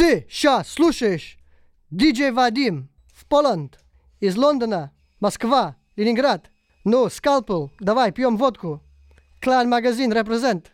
Ты сейчас слушаешь диджей Вадим в Поланд из Лондона, Москва, Ленинград. Ну, скалпел, давай пьем водку. Клан магазин репрезент.